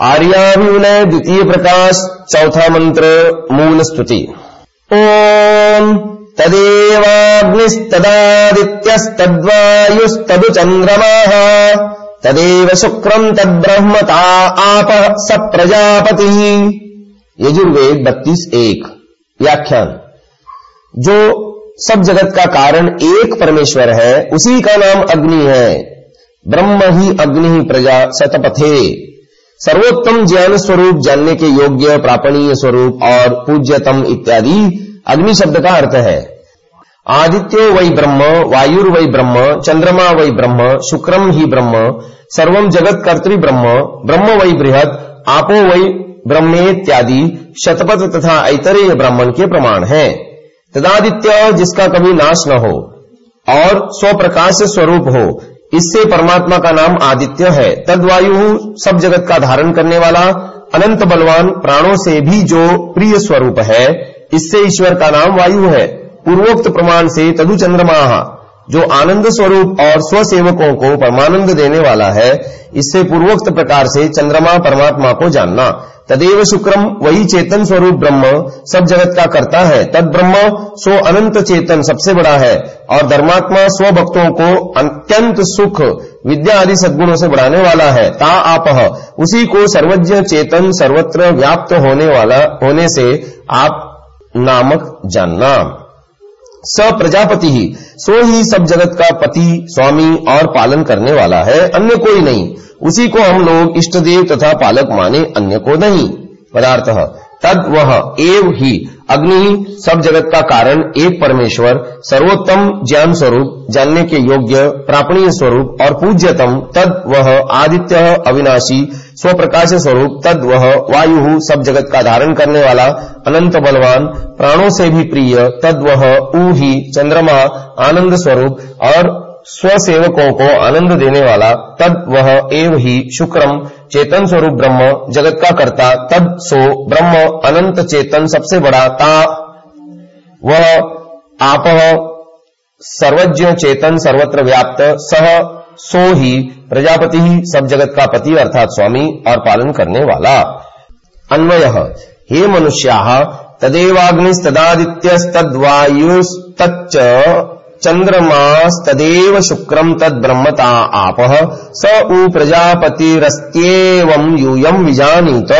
आर्याभिनय द्वितीय प्रकाश, चौथा मंत्र, मूल स्तुति। ओम तदेवाग्निस्तदादित्यस्तद्वायुस्तदु चन्द्रमाः तदेव शुक्रम तद्ब्रह्मता आप स प्रजापति यजुर्वेद बत्तीस एक, व्याख्यान। जो सब जगत का कारण एक परमेश्वर है, उसी का नाम अग्नि है। ब्रह्म ही अग्नि प्रजा सतपथे। सर्वोत्तम ज्ञान स्वरूप, जानने के योग्य, प्रापणीय स्वरूप और पूज्यतम इत्यादि अग्नि शब्द का अर्थ है। आदित्यो वै ब्रह्म, वायुर ब्रह्म, चंद्रमा वै ब्रह्म शुक्रम ही ब्रह्म सर्वम जगत कर्तृ ब्रह्म ब्रह्म वै बृहद आपो वै ब्रह्मेत्यादि, शतपथ तथा ऐतरेय ब्राह्मण के प्रमाण है। तदादित्य जिसका कभी नाश न हो और स्वप्रकाश स्वरूप हो इससे परमात्मा का नाम आदित्य है। तदवायु सब जगत का धारण करने वाला अनंत बलवान प्राणों से भी जो प्रिय स्वरूप है, इससे ईश्वर का नाम वायु है। पूर्वोक्त प्रमाण से तदु चंद्रमा जो आनंद स्वरूप और स्वसेवकों को परमानंद देने वाला है, इससे पूर्वोक्त प्रकार से चंद्रमा परमात्मा को जानना। तदेव शुक्रम वही चेतन स्वरूप ब्रह्म सब जगत का करता है। तद ब्रह्म सो अनंत चेतन सबसे बड़ा है और धर्मात्मा स्व भक्तों को अत्यंत सुख, विद्या आदि सद्गुणों से बढ़ाने वाला है। ता आप। उसी को सर्वज्ञ चेतन सर्वत्र व्याप्त होने वाला, होने से आप नामक जानना। स प्रजापति ही। सो ही सब जगत का पति, स्वामी और पालन करने वाला है। अन्य कोई नहीं। उसी को हम लोग इष्ट देव तथा पालक माने अन्य को नहीं। पदार्थ, तद वह एव ही, अग्नि सब जगत का कारण, एक परमेश्वर, सर्वोत्तम ज्ञान स्वरूप, जानने के योग्य, प्रापणीय स्वरूप और पूज्यतम, तद वह आदित्य, अविनाशी, स्वप्रकाश स्वरूप, तद वह वायु, सब जगत का धारण करने वाला, अनंत बलवान, प्राणों से भी प्रिय, तद वह ऊ ही, चंद्रमा, आनंद स्वरूप और स्वसेवकों को आनंद देने वाला, तद वह एव ही शुक्रम चेतन स्वरूप ब्रह्म, जगत का कर्ता, तद सो ब्रह्म अनंत चेतन सबसे बड़ा, ता वह आप सर्वज्ञ चेतन सर्वत्र व्याप्त, सह सो ही प्रजापति ही सब जगत का पति, अर्थात स्वामी, और पालन करने वाला। अन्वय, हे मनुष्या, तदेवाग्निस्तदादित्यस्तद्वायुस्तच्च चन्द्रमास्तदेव तद ब्रह्मता आप स ऊ प्रजापतिरस्त्येवम् यूयम् विजानीत।